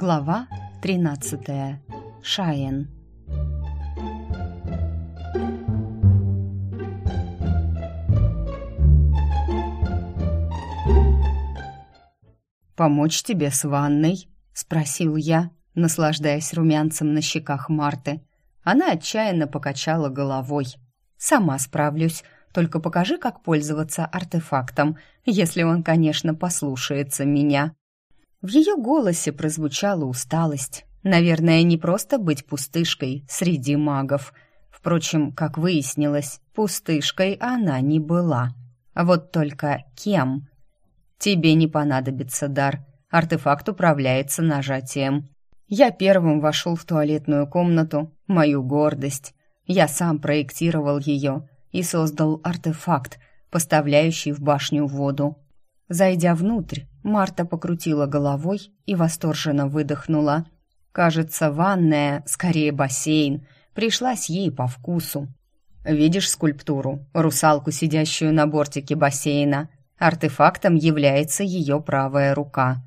Глава 13. Шаен. «Помочь тебе с ванной?» — спросил я, наслаждаясь румянцем на щеках Марты. Она отчаянно покачала головой. «Сама справлюсь, только покажи, как пользоваться артефактом, если он, конечно, послушается меня». В ее голосе прозвучала усталость. Наверное, не просто быть пустышкой среди магов. Впрочем, как выяснилось, пустышкой она не была. А вот только кем? Тебе не понадобится дар. Артефакт управляется нажатием. Я первым вошел в туалетную комнату, мою гордость. Я сам проектировал ее и создал артефакт, поставляющий в башню воду. Зайдя внутрь, Марта покрутила головой и восторженно выдохнула. Кажется, ванная, скорее бассейн, пришлась ей по вкусу. Видишь скульптуру, русалку, сидящую на бортике бассейна? Артефактом является ее правая рука.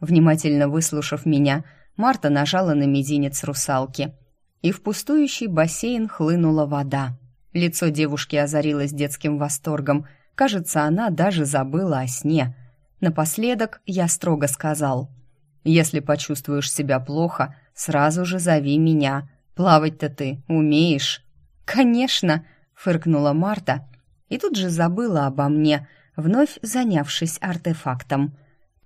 Внимательно выслушав меня, Марта нажала на мизинец русалки, и в пустующий бассейн хлынула вода. Лицо девушки озарилось детским восторгом. Кажется, она даже забыла о сне. Напоследок я строго сказал: "Если почувствуешь себя плохо, сразу же зови меня. Плавать-то ты умеешь?" "Конечно", фыркнула Марта и тут же забыла обо мне, вновь занявшись артефактом.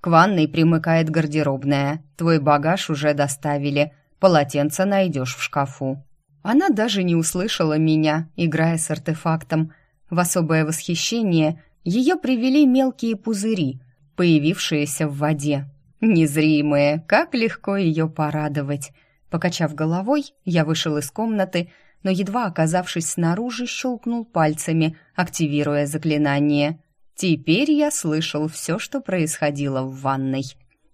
К ванной примыкает гардеробная. Твой багаж уже доставили. Полотенце найдешь в шкафу». Она даже не услышала меня, играя с артефактом. В особое восхищение ее привели мелкие пузыри, появившиеся в воде. Незримые, как легко ее порадовать. Покачав головой, я вышел из комнаты, но едва оказавшись снаружи, щелкнул пальцами, активируя заклинание. Теперь я слышал все, что происходило в ванной.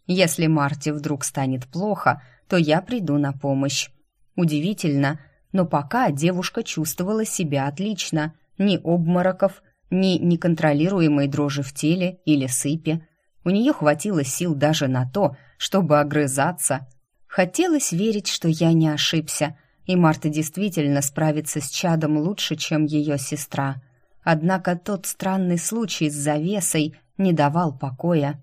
Если Марте вдруг станет плохо, то я приду на помощь. Удивительно, но пока девушка чувствовала себя отлично. Ни обмороков, ни неконтролируемой дрожи в теле или сыпи. У нее хватило сил даже на то, чтобы огрызаться. Хотелось верить, что я не ошибся, и Марта действительно справится с чадом лучше, чем ее сестра. Однако тот странный случай с завесой не давал покоя.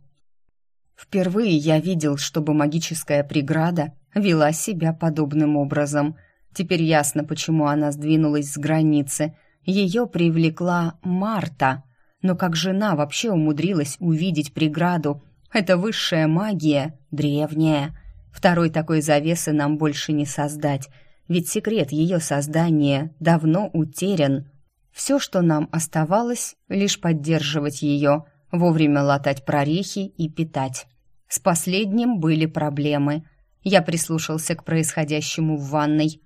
Впервые я видел, чтобы магическая преграда вела себя подобным образом. Теперь ясно, почему она сдвинулась с границы. Ее привлекла Марта. Но как жена вообще умудрилась увидеть преграду? Это высшая магия, древняя. Второй такой завесы нам больше не создать, ведь секрет ее создания давно утерян. Все, что нам оставалось, лишь поддерживать ее, вовремя латать прорехи и питать. С последним были проблемы. Я прислушался к происходящему в ванной.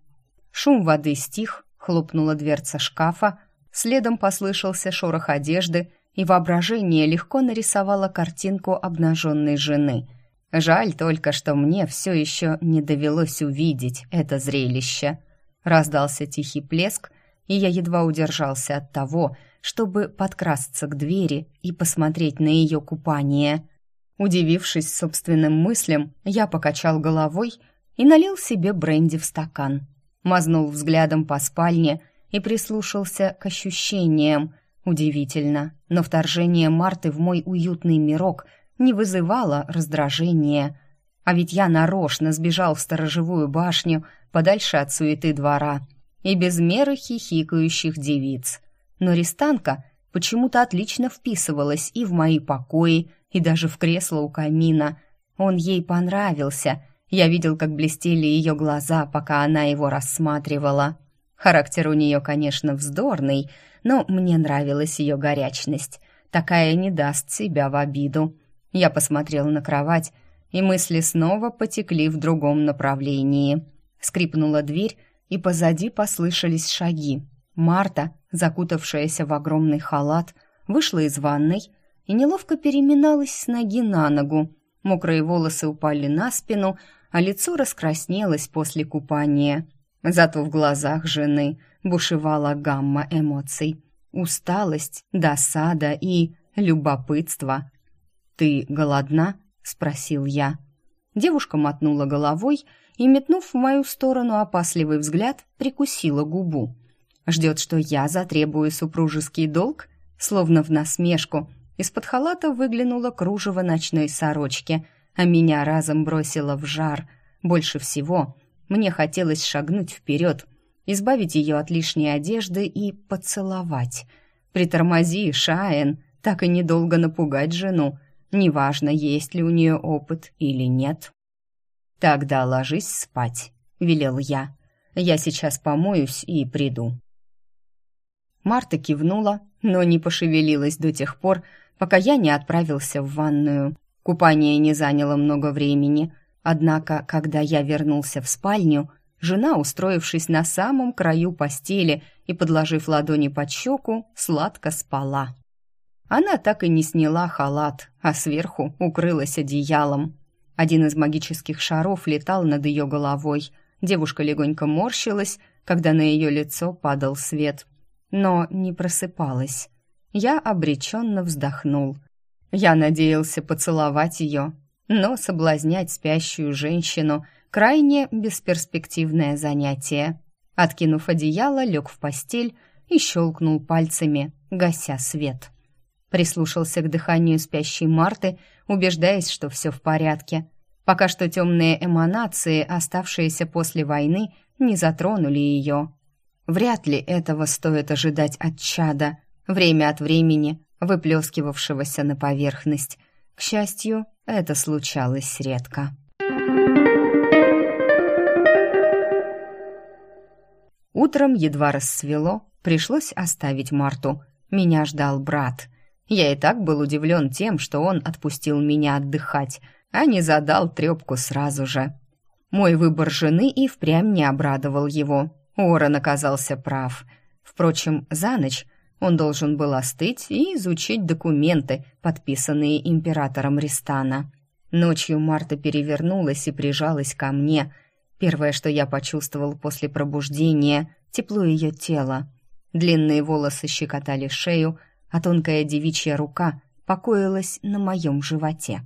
Шум воды стих, хлопнула дверца шкафа, следом послышался шорох одежды, и воображение легко нарисовало картинку обнаженной жены. Жаль только, что мне все еще не довелось увидеть это зрелище. Раздался тихий плеск, и я едва удержался от того, чтобы подкрасться к двери и посмотреть на ее купание. Удивившись собственным мыслям, я покачал головой и налил себе бренди в стакан. Мазнул взглядом по спальне и прислушался к ощущениям. Удивительно, но вторжение Марты в мой уютный мирок не вызывало раздражения. А ведь я нарочно сбежал в сторожевую башню подальше от суеты двора — и без меры хихикающих девиц. Но Ристанка почему-то отлично вписывалась и в мои покои, и даже в кресло у камина. Он ей понравился. Я видел, как блестели ее глаза, пока она его рассматривала. Характер у нее, конечно, вздорный, но мне нравилась ее горячность. Такая не даст себя в обиду. Я посмотрел на кровать, и мысли снова потекли в другом направлении. Скрипнула дверь, и позади послышались шаги. Марта, закутавшаяся в огромный халат, вышла из ванной и неловко переминалась с ноги на ногу. Мокрые волосы упали на спину, а лицо раскраснелось после купания. Зато в глазах жены бушевала гамма эмоций. Усталость, досада и любопытство. «Ты голодна?» — спросил я. Девушка мотнула головой и, метнув в мою сторону опасливый взгляд, прикусила губу. Ждет, что я затребую супружеский долг? Словно в насмешку. Из-под халата выглянуло кружево ночной сорочки, а меня разом бросило в жар. Больше всего мне хотелось шагнуть вперед, избавить ее от лишней одежды и поцеловать. «Притормози, Шаен!» так и недолго напугать жену, неважно, есть ли у нее опыт или нет. «Тогда ложись спать», — велел я. «Я сейчас помоюсь и приду». Марта кивнула, но не пошевелилась до тех пор, пока я не отправился в ванную. Купание не заняло много времени, однако, когда я вернулся в спальню, жена, устроившись на самом краю постели и подложив ладони под щеку, сладко спала. Она так и не сняла халат, а сверху укрылась одеялом. Один из магических шаров летал над ее головой. Девушка легонько морщилась, когда на ее лицо падал свет, но не просыпалась. Я обреченно вздохнул. Я надеялся поцеловать ее, но соблазнять спящую женщину — крайне бесперспективное занятие. Откинув одеяло, лег в постель и щелкнул пальцами, гася свет прислушался к дыханию спящей Марты, убеждаясь, что все в порядке. Пока что темные эманации, оставшиеся после войны, не затронули ее. Вряд ли этого стоит ожидать от чада, время от времени выплескивавшегося на поверхность. К счастью, это случалось редко. Утром едва рассвело, пришлось оставить Марту. Меня ждал брат. Я и так был удивлен тем, что он отпустил меня отдыхать, а не задал трепку сразу же. Мой выбор жены и впрямь не обрадовал его. Уоррен оказался прав. Впрочем, за ночь он должен был остыть и изучить документы, подписанные императором Ристана. Ночью Марта перевернулась и прижалась ко мне. Первое, что я почувствовал после пробуждения — тепло ее тела. Длинные волосы щекотали шею, а тонкая девичья рука покоилась на моем животе.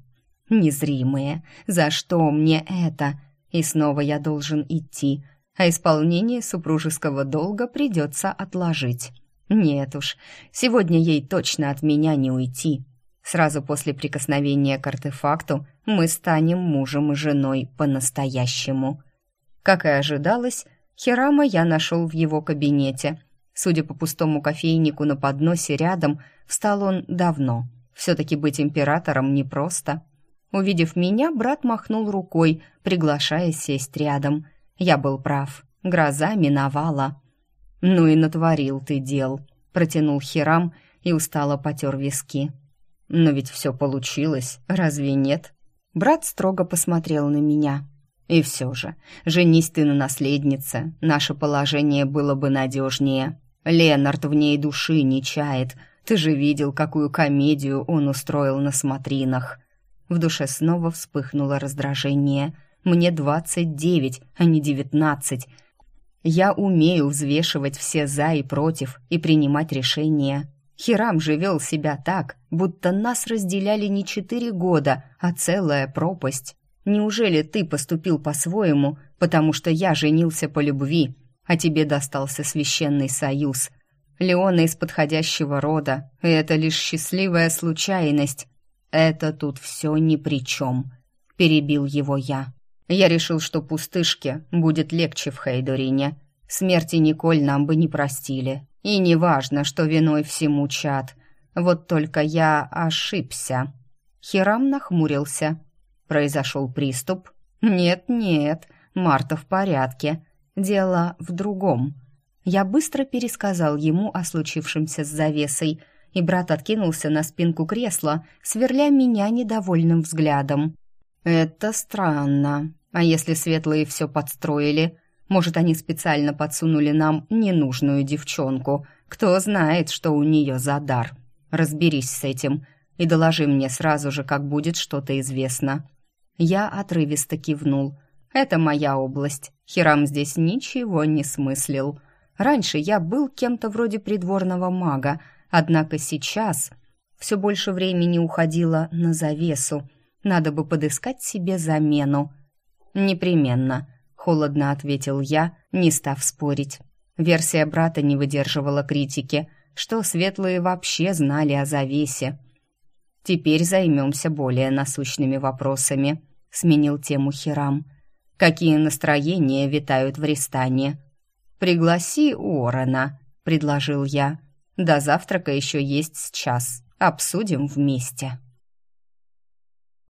Незримые, за что мне это? И снова я должен идти, а исполнение супружеского долга придется отложить. Нет уж, сегодня ей точно от меня не уйти. Сразу после прикосновения к артефакту мы станем мужем и женой по-настоящему. Как и ожидалось, Хирама я нашел в его кабинете, Судя по пустому кофейнику на подносе рядом, встал он давно. Все-таки быть императором непросто. Увидев меня, брат махнул рукой, приглашая сесть рядом. Я был прав. Гроза миновала. «Ну и натворил ты дел», — протянул Хирам и устало потер виски. «Но ведь все получилось, разве нет?» Брат строго посмотрел на меня. «И все же, женись ты на наследнице, наше положение было бы надежнее». Ленард в ней души не чает. Ты же видел, какую комедию он устроил на смотринах. В душе снова вспыхнуло раздражение. Мне двадцать девять, а не девятнадцать. Я умею взвешивать все «за» и «против» и принимать решения. Хирам же вел себя так, будто нас разделяли не четыре года, а целая пропасть. Неужели ты поступил по-своему, потому что я женился по любви, а тебе достался священный союз. Леона из подходящего рода, и это лишь счастливая случайность. Это тут все ни при чем», — перебил его я. «Я решил, что пустышке будет легче в Хейдорине. Смерти Николь нам бы не простили. И не важно, что виной всему чад. Вот только я ошибся». Хирам нахмурился. Произошел приступ. «Нет-нет, Марта в порядке. Дело в другом. Я быстро пересказал ему о случившемся с завесой, и брат откинулся на спинку кресла, сверля меня недовольным взглядом. «Это странно. А если светлые все подстроили? Может, они специально подсунули нам ненужную девчонку? Кто знает, что у нее за дар? Разберись с этим и доложи мне сразу же, как будет что-то известно». Я отрывисто кивнул – это моя область. Хирам здесь ничего не смыслил. Раньше я был кем-то вроде придворного мага, однако сейчас все больше времени уходило на завесу. Надо бы подыскать себе замену. Непременно, холодно ответил я, не став спорить. Версия брата не выдерживала критики, что светлые вообще знали о завесе. Теперь займемся более насущными вопросами, сменил тему Хирам. Какие настроения витают в Ристане? Пригласи Уоррена, предложил я. До завтрака еще есть час. Обсудим вместе.